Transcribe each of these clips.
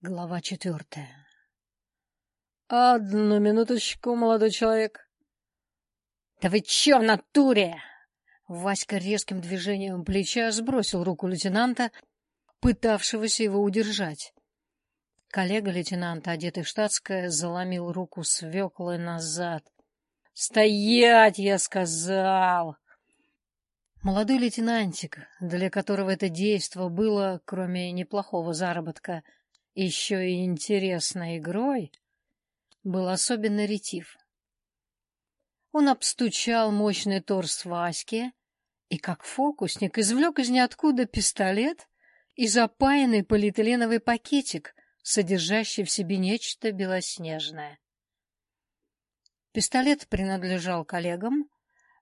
Глава четвертая. «Одну минуточку, молодой человек». «Да вы че в натуре?» Васька резким движением плеча сбросил руку лейтенанта, пытавшегося его удержать. Коллега лейтенанта, одетый в штатское, заломил руку свеклой назад. «Стоять, я сказал!» Молодой лейтенантик, для которого это действо было, кроме неплохого заработка, — еще и интересной игрой, был особенно ретив. Он обстучал мощный торс Васьки и, как фокусник, извлек из ниоткуда пистолет и запаянный полиэтиленовый пакетик, содержащий в себе нечто белоснежное. Пистолет принадлежал коллегам,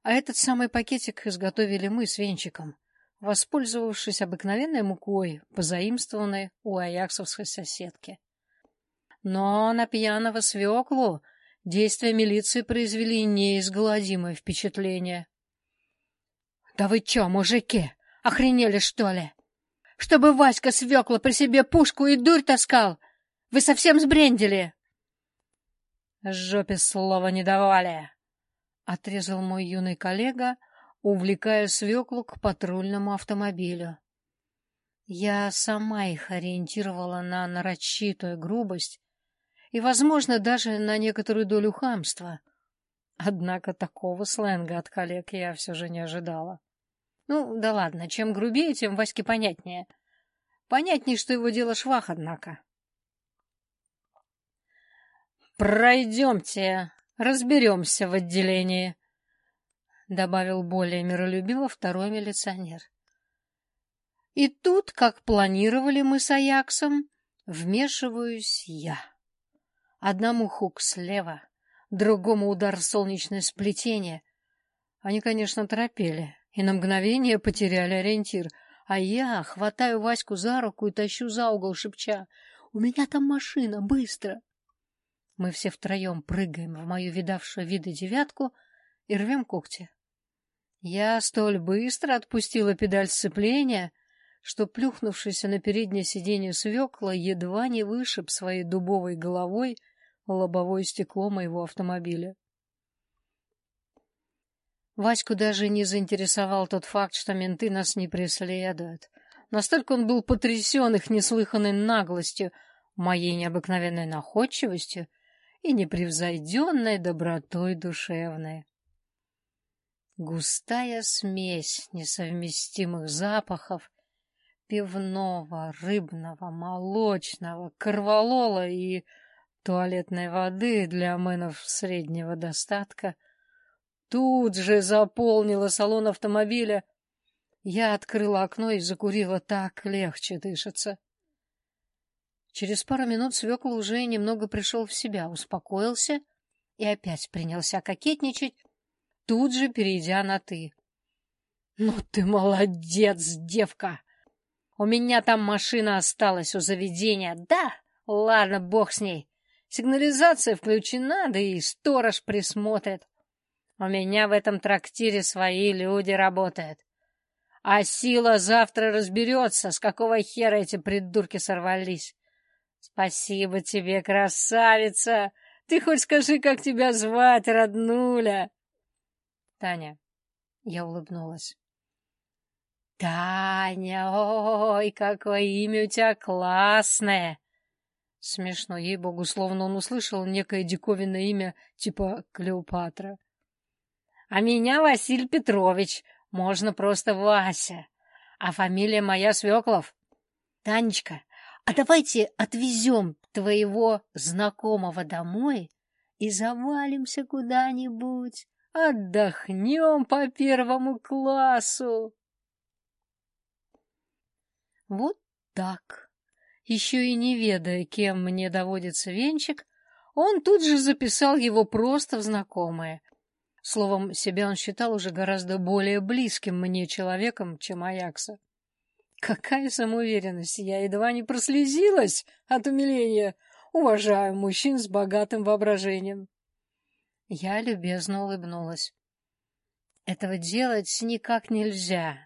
а этот самый пакетик изготовили мы с Венчиком воспользовавшись обыкновенной мукой, позаимствованной у аяксовской соседки. Но на пьяного свеклу действия милиции произвели неизгладимое впечатление. — Да вы чё, мужики, охренели, что ли? Чтобы Васька свекла при себе пушку и дурь таскал? Вы совсем сбрендили? — Жопе слова не давали, — отрезал мой юный коллега, увлекая свеклу к патрульному автомобилю. Я сама их ориентировала на нарочитую грубость и, возможно, даже на некоторую долю хамства. Однако такого сленга от коллег я все же не ожидала. Ну, да ладно, чем грубее, тем Ваське понятнее. Понятнее, что его дело швах, однако. «Пройдемте, разберемся в отделении», — добавил более миролюбиво второй милиционер. И тут, как планировали мы с Аяксом, вмешиваюсь я. Одному хук слева, другому удар солнечное сплетение. Они, конечно, торопели и на мгновение потеряли ориентир, а я хватаю Ваську за руку и тащу за угол, шепча «У меня там машина, быстро!» Мы все втроем прыгаем в мою видавшую виды девятку и рвем когти. Я столь быстро отпустила педаль сцепления, что, плюхнувшись на переднее сиденье свекла, едва не вышиб своей дубовой головой лобовое стекло моего автомобиля. Ваську даже не заинтересовал тот факт, что менты нас не преследуют. Настолько он был потрясен их неслыханной наглостью, моей необыкновенной находчивостью и непревзойденной добротой душевной. Густая смесь несовместимых запахов пивного, рыбного, молочного, корвалола и туалетной воды для мэнов среднего достатка тут же заполнила салон автомобиля. Я открыла окно и закурила так легче дышаться. Через пару минут свекла уже немного пришел в себя, успокоился и опять принялся кокетничать, тут же перейдя на «ты». «Ну ты молодец, девка! У меня там машина осталась у заведения. Да, ладно, бог с ней. Сигнализация включена, да и сторож присмотрит. У меня в этом трактире свои люди работают. А сила завтра разберется, с какого хера эти придурки сорвались. Спасибо тебе, красавица! Ты хоть скажи, как тебя звать, роднуля!» Таня. Я улыбнулась. Таня, ой, какое имя у тебя классное! Смешно, ей-богу, словно он услышал некое диковинное имя, типа Клеопатра. А меня Василий Петрович, можно просто Вася. А фамилия моя Свеклов. Танечка, а давайте отвезем твоего знакомого домой и завалимся куда-нибудь. Отдохнем по первому классу. Вот так. Еще и не ведая, кем мне доводится венчик, он тут же записал его просто в знакомые. Словом, себя он считал уже гораздо более близким мне человеком, чем Аякса. Какая самоуверенность! Я едва не прослезилась от умиления. Уважаю мужчин с богатым воображением. Я любезно улыбнулась. Этого делать никак нельзя.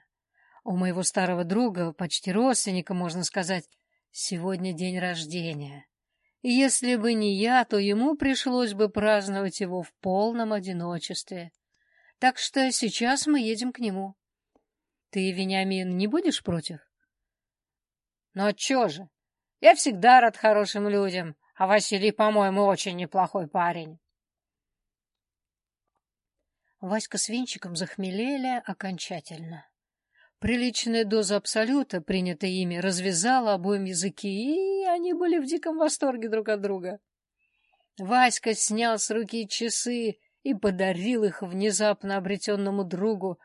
У моего старого друга, почти родственника, можно сказать, Сегодня день рождения. Если бы не я, то ему пришлось бы праздновать его в полном одиночестве. Так что сейчас мы едем к нему. Ты, Вениамин, не будешь против? Ну чё же? Я всегда рад хорошим людям, а Василий, по-моему, очень неплохой парень. Васька с Венчиком захмелели окончательно. Приличная доза абсолюта, принятая ими, развязала обоим языки, и они были в диком восторге друг от друга. Васька снял с руки часы и подарил их внезапно обретенному другу,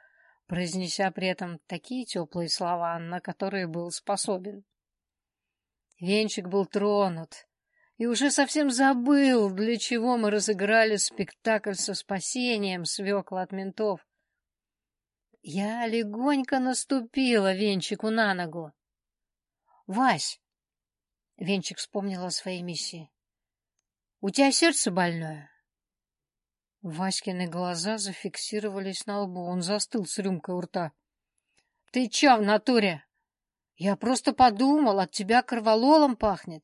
произнеся при этом такие теплые слова, на которые был способен. Венчик был тронут и уже совсем забыл, для чего мы разыграли спектакль со спасением свекла от ментов. Я легонько наступила Венчику на ногу. — Вась! — Венчик вспомнил о своей миссии. — У тебя сердце больное? Васькины глаза зафиксировались на лбу. Он застыл с рюмкой у рта. — Ты че в натуре? Я просто подумал, от тебя корвалолом пахнет.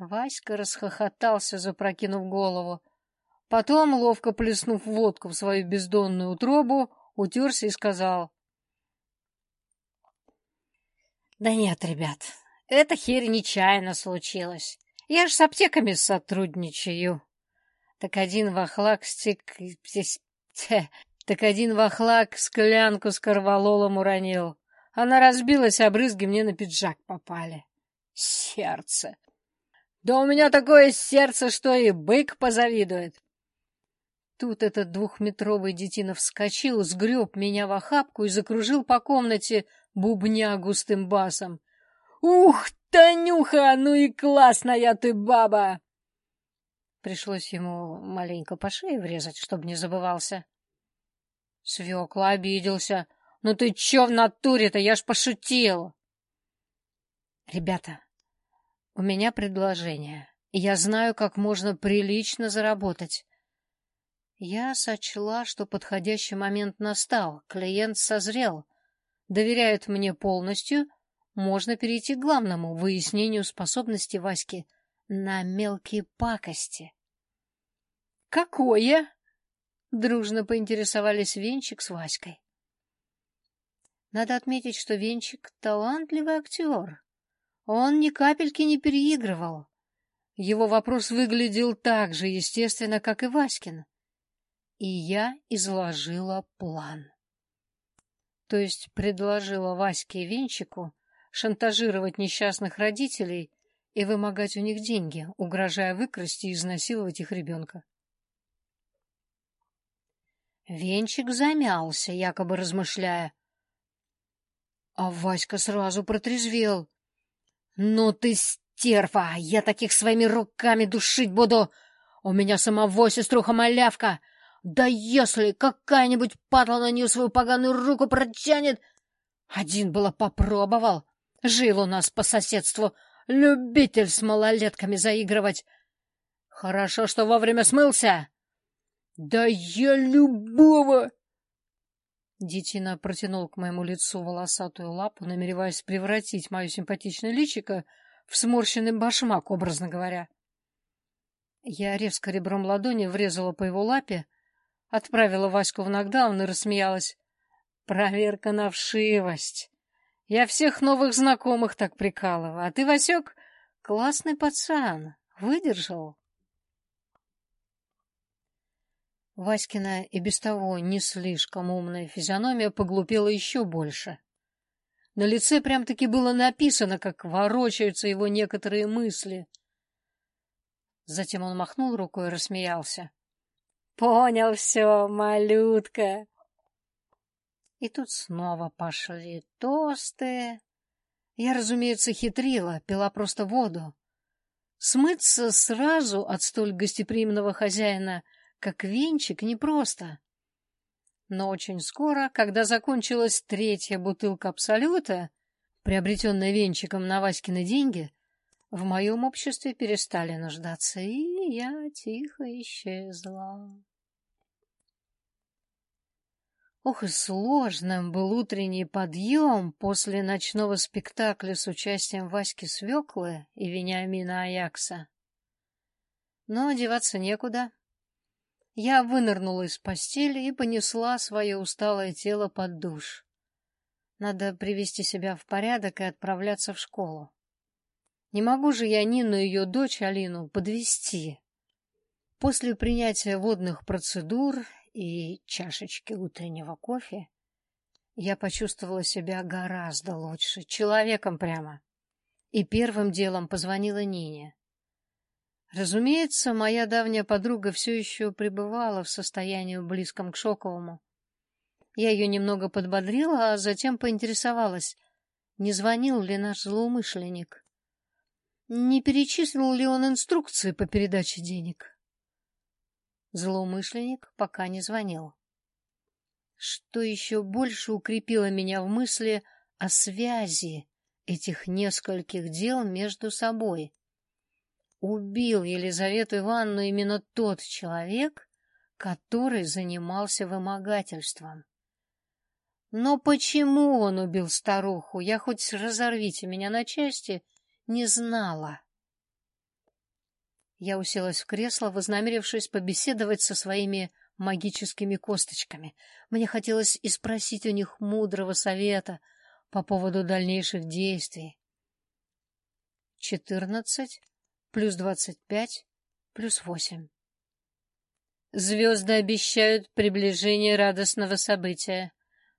Васька расхохотался, запрокинув голову. Потом, ловко плеснув водку в свою бездонную утробу, утерся и сказал. Да нет, ребят, это херь нечаянно случилось. Я ж с аптеками сотрудничаю. Так один вахлак стек... Так один вахлак склянку с корвалолом уронил. Она разбилась, а брызги мне на пиджак попали. Сердце. Да у меня такое сердце, что и бык позавидует. Тут этот двухметровый детина вскочил, сгреб меня в охапку и закружил по комнате, бубня густым басом. «Ух, Танюха, ну и классная ты баба!» Пришлось ему маленько по шее врезать, чтобы не забывался. Свекла обиделся. «Ну ты чё в натуре-то? Я ж пошутил!» «Ребята, у меня предложение. Я знаю, как можно прилично заработать. Я сочла, что подходящий момент настал, клиент созрел. Доверяют мне полностью, можно перейти к главному, выяснению способности Васьки на мелкие пакости. «Какое?» — дружно поинтересовались Венчик с Васькой. Надо отметить, что Венчик — талантливый актер. Он ни капельки не переигрывал. Его вопрос выглядел так же естественно, как и Васькин и я изложила план. То есть предложила Ваське и Венчику шантажировать несчастных родителей и вымогать у них деньги, угрожая выкрасть и изнасиловать их ребенка. Венчик замялся, якобы размышляя. А Васька сразу протрезвел. — Ну ты стерва! Я таких своими руками душить буду! У меня самого сеструха-малявка! Да если какая-нибудь падла на нее свою поганую руку протянет... Один было попробовал. Жил у нас по соседству. Любитель с малолетками заигрывать. Хорошо, что вовремя смылся. Да я любого... Детина протянул к моему лицу волосатую лапу, намереваясь превратить мое симпатичное личико в сморщенный башмак, образно говоря. Я резко ребром ладони врезала по его лапе, Отправила Ваську в нокдаун и рассмеялась. Проверка на вшивость. Я всех новых знакомых так прикалываю. А ты, Васек, классный пацан. Выдержал. Васькина и без того не слишком умная физиономия поглупела еще больше. На лице прям-таки было написано, как ворочаются его некоторые мысли. Затем он махнул рукой и рассмеялся. Понял все, малютка. И тут снова пошли тосты. Я, разумеется, хитрила, пила просто воду. Смыться сразу от столь гостеприимного хозяина, как венчик, непросто. Но очень скоро, когда закончилась третья бутылка Абсолюта, приобретенная венчиком на Васькины деньги, в моем обществе перестали нуждаться, и я тихо исчезла. Ох и сложным был утренний подъем после ночного спектакля с участием Васьки Свеклы и Вениамина Аякса. Но одеваться некуда. Я вынырнула из постели и понесла свое усталое тело под душ. Надо привести себя в порядок и отправляться в школу. Не могу же я Нину и ее дочь Алину подвести. После принятия водных процедур и чашечки утреннего кофе я почувствовала себя гораздо лучше, человеком прямо. И первым делом позвонила Нине. Разумеется, моя давняя подруга все еще пребывала в состоянии близком к шоковому. Я ее немного подбодрила, а затем поинтересовалась, не звонил ли наш злоумышленник. Не перечислил ли он инструкции по передаче денег? Злоумышленник пока не звонил. Что еще больше укрепило меня в мысли о связи этих нескольких дел между собой. Убил Елизавету Ивановну именно тот человек, который занимался вымогательством. Но почему он убил старуху, я хоть разорвите меня на части, не знала. Я уселась в кресло, вознамерившись побеседовать со своими магическими косточками. Мне хотелось и спросить у них мудрого совета по поводу дальнейших действий. Четырнадцать плюс двадцать пять плюс восемь. Звезды обещают приближение радостного события.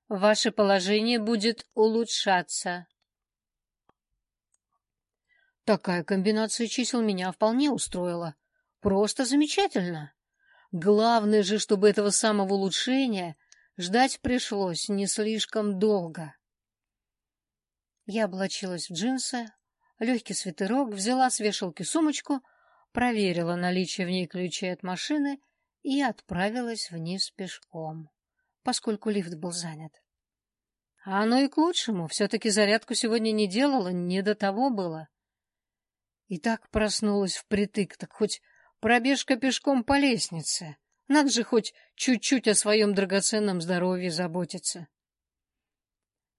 Ваше положение будет улучшаться. Такая комбинация чисел меня вполне устроила. Просто замечательно. Главное же, чтобы этого самого улучшения ждать пришлось не слишком долго. Я облачилась в джинсы, легкий свитерок, взяла с вешалки сумочку, проверила наличие в ней ключей от машины и отправилась вниз пешком, поскольку лифт был занят. А оно и к лучшему, все-таки зарядку сегодня не делала, не до того было. И так проснулась впритык, так хоть пробежка пешком по лестнице. Надо же хоть чуть-чуть о своем драгоценном здоровье заботиться.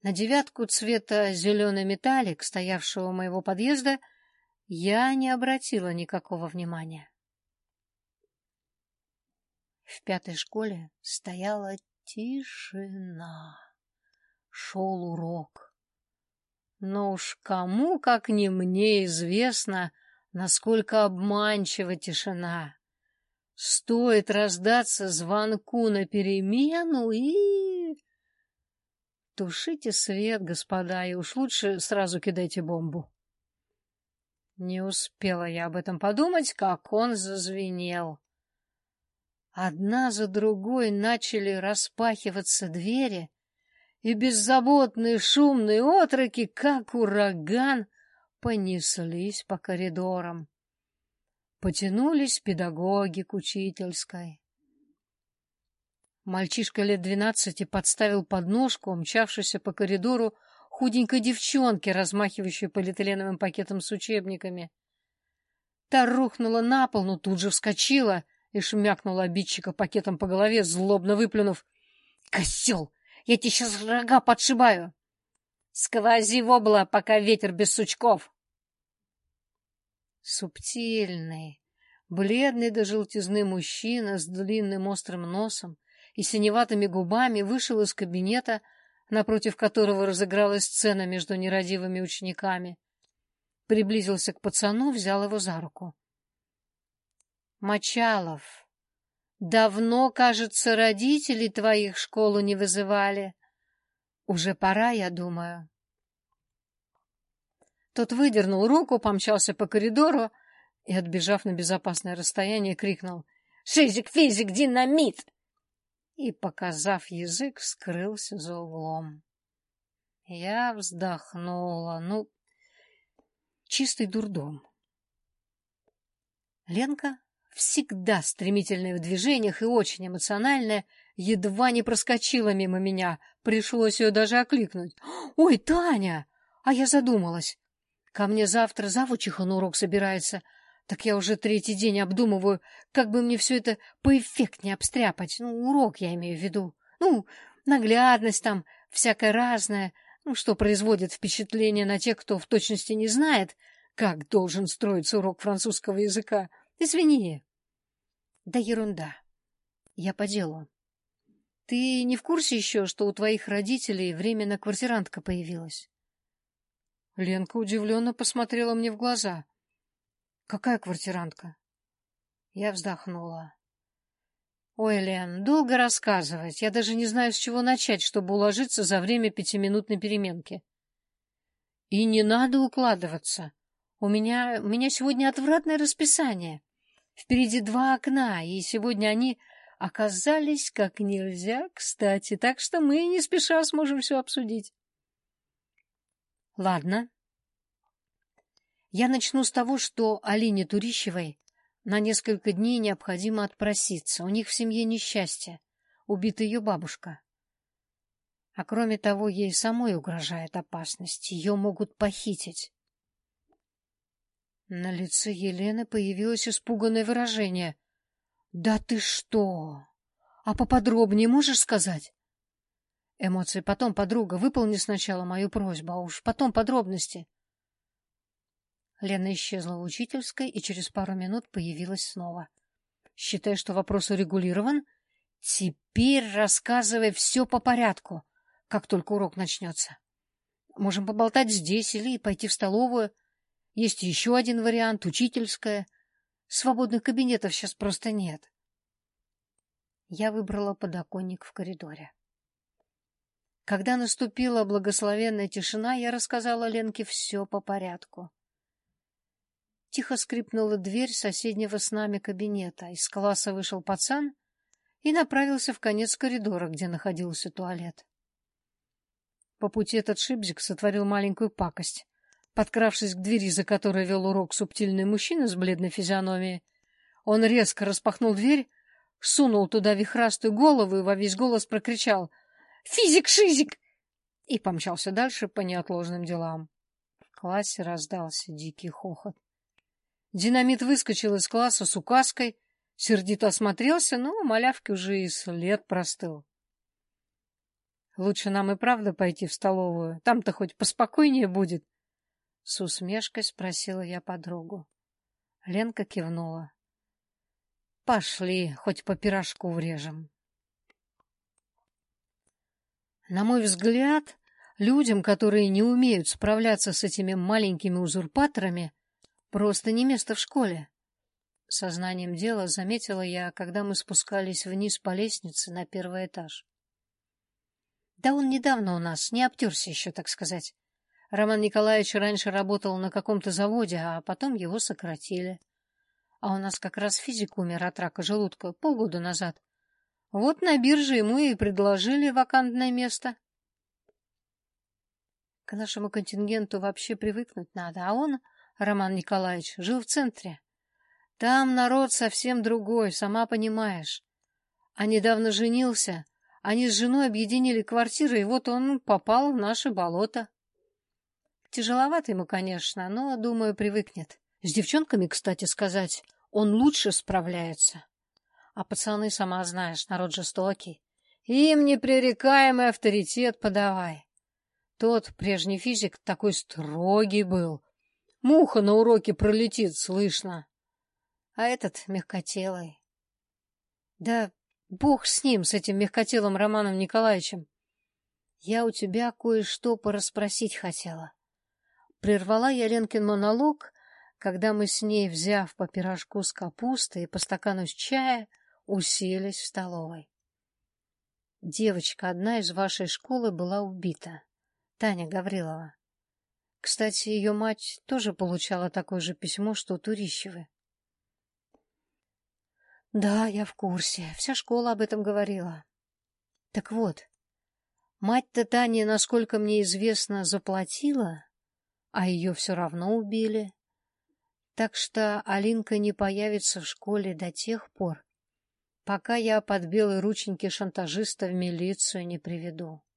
На девятку цвета зеленый металлик, стоявшего у моего подъезда, я не обратила никакого внимания. В пятой школе стояла тишина. Шел урок. Но уж кому, как не мне, известно, насколько обманчива тишина. Стоит раздаться звонку на перемену и... Тушите свет, господа, и уж лучше сразу кидайте бомбу. Не успела я об этом подумать, как он зазвенел. Одна за другой начали распахиваться двери, и беззаботные шумные отроки, как ураган, понеслись по коридорам. Потянулись педагоги к учительской. Мальчишка лет двенадцати подставил подножку, умчавшейся по коридору худенькой девчонке, размахивающей полиэтиленовым пакетом с учебниками. Та рухнула на пол, но тут же вскочила и шмякнула обидчика пакетом по голове, злобно выплюнув. «Козел! Я тебе сейчас рога подшибаю. Сквози вобла, пока ветер без сучков. Субтильный, бледный до желтизны мужчина с длинным острым носом и синеватыми губами вышел из кабинета, напротив которого разыгралась сцена между нерадивыми учениками. Приблизился к пацану, взял его за руку. Мочалов, Давно, кажется, родители твоих школу не вызывали. Уже пора, я думаю. Тот выдернул руку, помчался по коридору и, отбежав на безопасное расстояние, крикнул «Шизик, физик, динамит!» И, показав язык, скрылся за углом. Я вздохнула. Ну, чистый дурдом. Ленка всегда стремительная в движениях и очень эмоциональная, едва не проскочила мимо меня. Пришлось ее даже окликнуть. «Ой, Таня!» А я задумалась. Ко мне завтра завучиха на урок собирается. Так я уже третий день обдумываю, как бы мне все это поэффектнее обстряпать. Ну, урок я имею в виду. Ну, наглядность там, всякое разное, ну, что производит впечатление на тех, кто в точности не знает, как должен строиться урок французского языка. Извини. Да ерунда. Я по делу. Ты не в курсе еще, что у твоих родителей временно квартирантка появилась? Ленка удивленно посмотрела мне в глаза. Какая квартирантка? Я вздохнула. Ой, Лен, долго рассказывать. Я даже не знаю, с чего начать, чтобы уложиться за время пятиминутной переменки. И не надо укладываться. У меня, у меня сегодня отвратное расписание. Впереди два окна, и сегодня они оказались как нельзя кстати, так что мы не спеша сможем все обсудить. Ладно. Я начну с того, что Алине Турищевой на несколько дней необходимо отпроситься. У них в семье несчастье. Убита ее бабушка. А кроме того, ей самой угрожает опасность. Ее могут похитить. На лице Елены появилось испуганное выражение. — Да ты что? А поподробнее можешь сказать? Эмоции потом, подруга. Выполни сначала мою просьбу, а уж потом подробности. Лена исчезла в учительской и через пару минут появилась снова. — Считай, что вопрос урегулирован? Теперь рассказывай все по порядку, как только урок начнется. Можем поболтать здесь или пойти в столовую. Есть еще один вариант — учительская. Свободных кабинетов сейчас просто нет. Я выбрала подоконник в коридоре. Когда наступила благословенная тишина, я рассказала Ленке все по порядку. Тихо скрипнула дверь соседнего с нами кабинета. Из класса вышел пацан и направился в конец коридора, где находился туалет. По пути этот шибзик сотворил маленькую пакость. Подкравшись к двери, за которой вел урок субтильный мужчина с бледной физиономией, он резко распахнул дверь, сунул туда вихрастую голову и во весь голос прокричал «Физик-шизик!» и помчался дальше по неотложным делам. В классе раздался дикий хохот. Динамит выскочил из класса с указкой, сердито осмотрелся, но малявки уже и след простыл. Лучше нам и правда пойти в столовую, там-то хоть поспокойнее будет, с усмешкой спросила я подругу. Ленка кивнула. Пошли, хоть по пирожку врежем. На мой взгляд, людям, которые не умеют справляться с этими маленькими узурпаторами, просто не место в школе. Сознанием дела заметила я, когда мы спускались вниз по лестнице на первый этаж. Да он недавно у нас, не обтерся еще, так сказать. Роман Николаевич раньше работал на каком-то заводе, а потом его сократили. А у нас как раз физик умер от рака желудка полгода назад. Вот на бирже ему и предложили вакантное место. К нашему контингенту вообще привыкнуть надо, а он, Роман Николаевич, жил в центре. Там народ совсем другой, сама понимаешь. А недавно женился, они с женой объединили квартиры, и вот он попал в наше болото. Тяжеловато ему, конечно, но, думаю, привыкнет. С девчонками, кстати сказать, он лучше справляется. А пацаны, сама знаешь, народ жестокий. Им непререкаемый авторитет подавай. Тот прежний физик такой строгий был. Муха на уроке пролетит, слышно. А этот мягкотелый. Да бог с ним, с этим мягкотелым Романом Николаевичем. Я у тебя кое-что порасспросить хотела. Прервала я Ленкин монолог, когда мы с ней, взяв по пирожку с капустой и по стакану с чая, уселись в столовой. Девочка одна из вашей школы была убита. Таня Гаврилова. Кстати, ее мать тоже получала такое же письмо, что Турищевы. Да, я в курсе. Вся школа об этом говорила. Так вот, мать-то Таня, насколько мне известно, заплатила а ее все равно убили. Так что Алинка не появится в школе до тех пор, пока я под белые рученьки шантажиста в милицию не приведу. —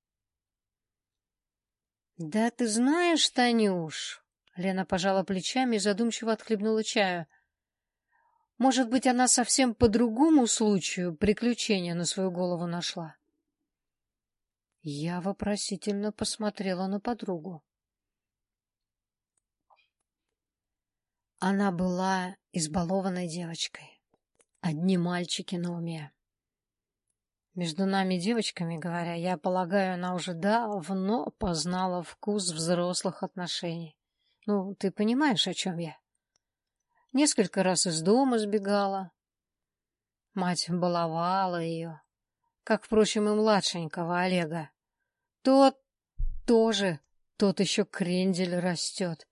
Да ты знаешь, Танюш, — Лена пожала плечами и задумчиво отхлебнула чаю, — может быть, она совсем по другому случаю приключения на свою голову нашла? Я вопросительно посмотрела на подругу. Она была избалованной девочкой. Одни мальчики на уме. Между нами девочками говоря, я полагаю, она уже давно познала вкус взрослых отношений. Ну, ты понимаешь, о чем я? Несколько раз из дома сбегала. Мать баловала ее, как, впрочем, и младшенького Олега. Тот тоже, тот еще крендель растет.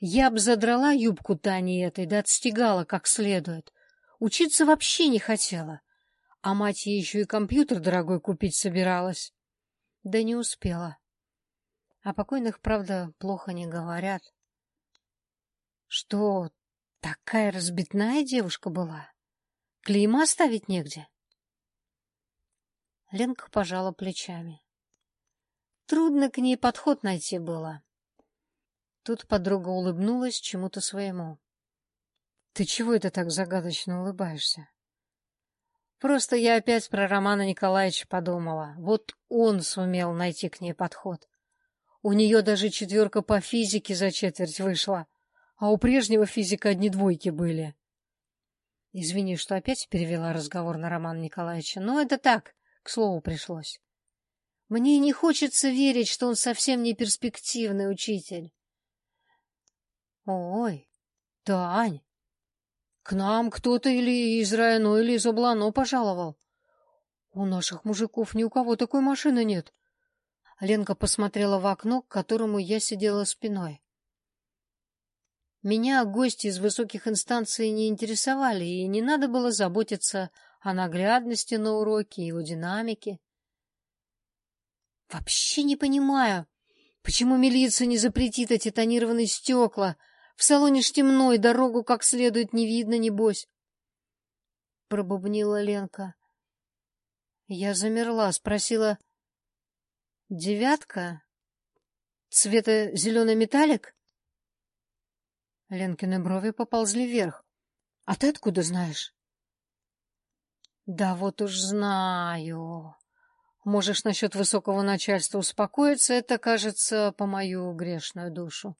Я б задрала юбку Тани этой, да отстегала как следует. Учиться вообще не хотела. А мать ей еще и компьютер дорогой купить собиралась. Да не успела. О покойных, правда, плохо не говорят. Что, такая разбитная девушка была? Клейма ставить негде? Ленка пожала плечами. Трудно к ней подход найти было. Тут подруга улыбнулась чему-то своему. — Ты чего это так загадочно улыбаешься? — Просто я опять про Романа Николаевича подумала. Вот он сумел найти к ней подход. У нее даже четверка по физике за четверть вышла, а у прежнего физика одни двойки были. Извини, что опять перевела разговор на Романа Николаевича, но это так, к слову пришлось. Мне не хочется верить, что он совсем не перспективный учитель. Ой, Тань, к нам кто-то или из Райно, или из Облано пожаловал. У наших мужиков ни у кого такой машины нет. Ленка посмотрела в окно, к которому я сидела спиной. Меня гости из высоких инстанций не интересовали, и не надо было заботиться о наглядности на уроке и о динамике. Вообще не понимаю, почему милиция не запретит эти тонированные стекла. В салоне ж темно, и дорогу как следует не видно, небось. Пробубнила Ленка. Я замерла, спросила. Девятка? Цвета зеленый металлик? Ленкины брови поползли вверх. А ты откуда знаешь? Да вот уж знаю. Можешь насчет высокого начальства успокоиться, это, кажется, по мою грешную душу.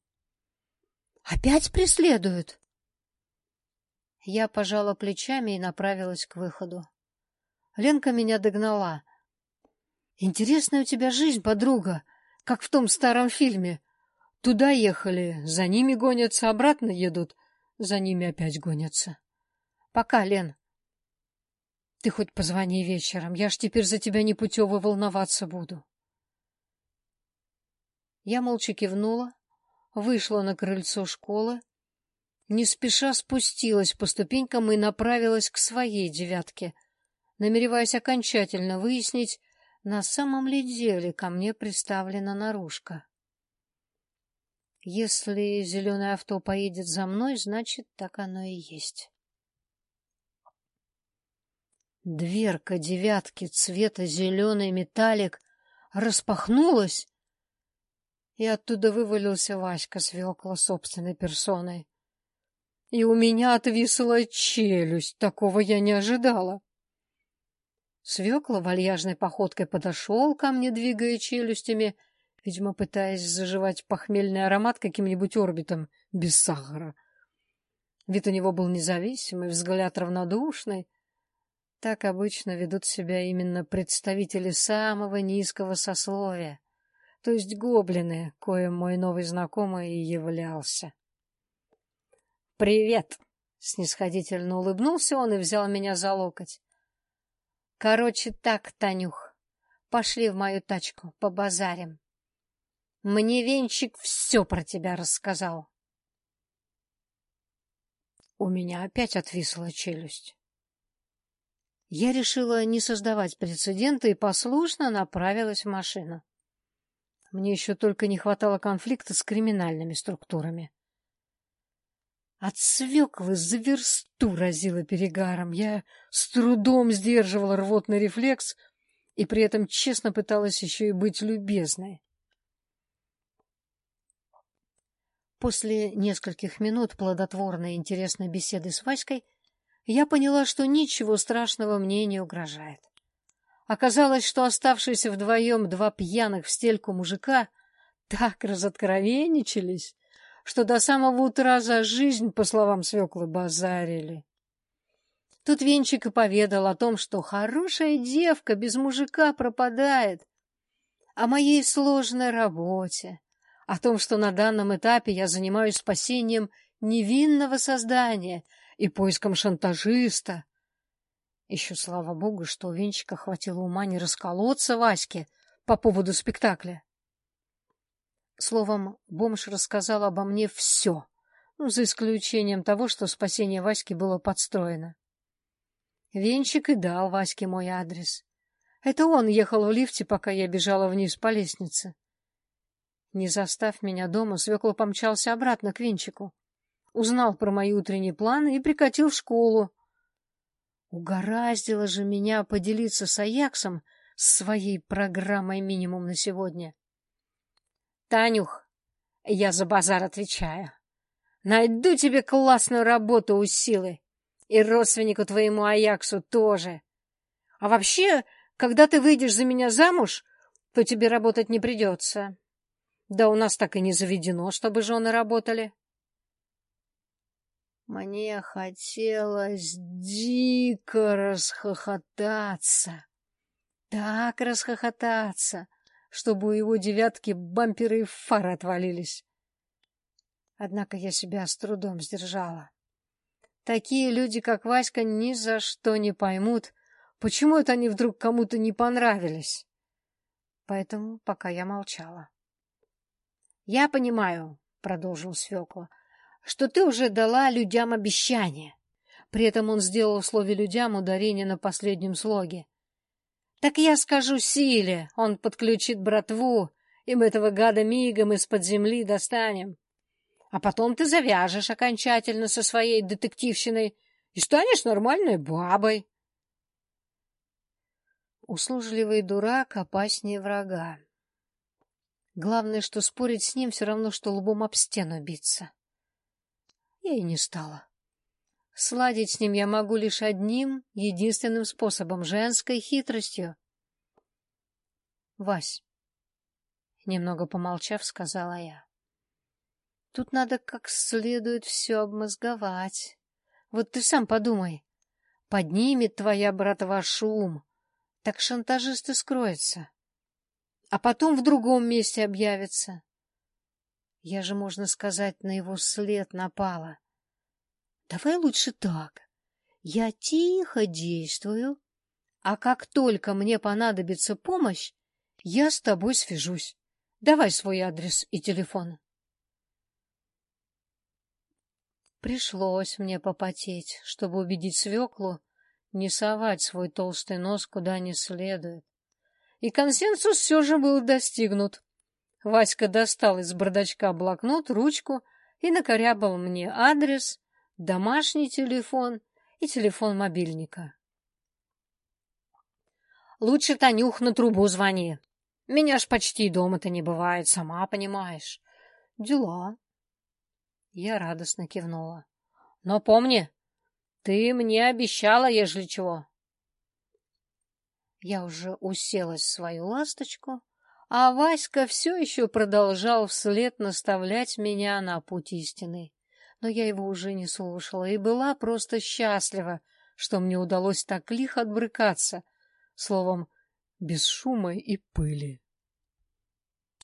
Опять преследуют? Я пожала плечами и направилась к выходу. Ленка меня догнала. Интересная у тебя жизнь, подруга, как в том старом фильме. Туда ехали, за ними гонятся, обратно едут, за ними опять гонятся. Пока, Лен. Ты хоть позвони вечером, я ж теперь за тебя непутево волноваться буду. Я молча кивнула, вышла на крыльцо школы, не спеша спустилась по ступенькам и направилась к своей девятке, намереваясь окончательно выяснить, на самом ли деле ко мне приставлена наружка. Если зеленое авто поедет за мной, значит, так оно и есть. Дверка девятки цвета зеленый металлик распахнулась, и оттуда вывалился Васька свекла собственной персоной. И у меня отвисла челюсть, такого я не ожидала. Свекла вальяжной походкой подошел ко мне, двигая челюстями, видимо, пытаясь заживать похмельный аромат каким-нибудь орбитом без сахара. Вид у него был независимый, взгляд равнодушный, так обычно ведут себя именно представители самого низкого сословия, то есть гоблины, коим мой новый знакомый и являлся. «Привет!» — снисходительно улыбнулся он и взял меня за локоть. «Короче так, Танюх, пошли в мою тачку, побазарим. Мне Венчик все про тебя рассказал». У меня опять отвисла челюсть я решила не создавать прецедента и послушно направилась в машину. Мне еще только не хватало конфликта с криминальными структурами. От свеклы за версту разило перегаром. Я с трудом сдерживала рвотный рефлекс и при этом честно пыталась еще и быть любезной. После нескольких минут плодотворной и интересной беседы с Васькой я поняла, что ничего страшного мне не угрожает. Оказалось, что оставшиеся вдвоем два пьяных в стельку мужика так разоткровенничались, что до самого утра за жизнь, по словам свеклы, базарили. Тут Венчик и поведал о том, что хорошая девка без мужика пропадает, о моей сложной работе, о том, что на данном этапе я занимаюсь спасением невинного создания и поиском шантажиста. Еще слава богу, что у Венчика хватило ума не расколоться Ваське по поводу спектакля. Словом, бомж рассказал обо мне все, ну, за исключением того, что спасение Васьки было подстроено. Венчик и дал Ваське мой адрес. Это он ехал в лифте, пока я бежала вниз по лестнице. Не застав меня дома, свекла помчался обратно к Венчику. Узнал про мои утренние планы и прикатил в школу. Угораздило же меня поделиться с Аяксом своей программой минимум на сегодня. Танюх, я за базар отвечаю. Найду тебе классную работу у силы. И родственнику твоему Аяксу тоже. А вообще, когда ты выйдешь за меня замуж, то тебе работать не придется. Да у нас так и не заведено, чтобы жены работали. Мне хотелось дико расхохотаться. Так расхохотаться, чтобы у его девятки бамперы и фары отвалились. Однако я себя с трудом сдержала. Такие люди, как Васька, ни за что не поймут, почему это они вдруг кому-то не понравились. Поэтому пока я молчала. — Я понимаю, — продолжил Свекла, — что ты уже дала людям обещание. При этом он сделал в слове «людям» ударение на последнем слоге. Так я скажу Силе, он подключит братву, и мы этого гада мигом из-под земли достанем. А потом ты завяжешь окончательно со своей детективщиной и станешь нормальной бабой. Услужливый дурак опаснее врага. Главное, что спорить с ним все равно, что лбом об стену биться. Я и не стала. Сладить с ним я могу лишь одним, единственным способом — женской хитростью. — Вась, — немного помолчав, сказала я, — тут надо как следует все обмозговать. Вот ты сам подумай. Поднимет твоя братва шум, так шантажист и скроется. А потом в другом месте объявится. Я же, можно сказать, на его след напала. Давай лучше так. Я тихо действую, а как только мне понадобится помощь, я с тобой свяжусь. Давай свой адрес и телефон. Пришлось мне попотеть, чтобы убедить свеклу не совать свой толстый нос куда не следует. И консенсус все же был достигнут. Васька достал из бардачка блокнот, ручку и накорябал мне адрес, домашний телефон и телефон мобильника. Лучше, Танюх, на трубу звони. Меня ж почти дома-то не бывает, сама понимаешь. Дела. Я радостно кивнула. Но помни, ты мне обещала, ежели чего. Я уже уселась в свою ласточку, а Васька все еще продолжал вслед наставлять меня на путь истины но я его уже не слушала и была просто счастлива, что мне удалось так лихо отбрыкаться, словом, без шума и пыли.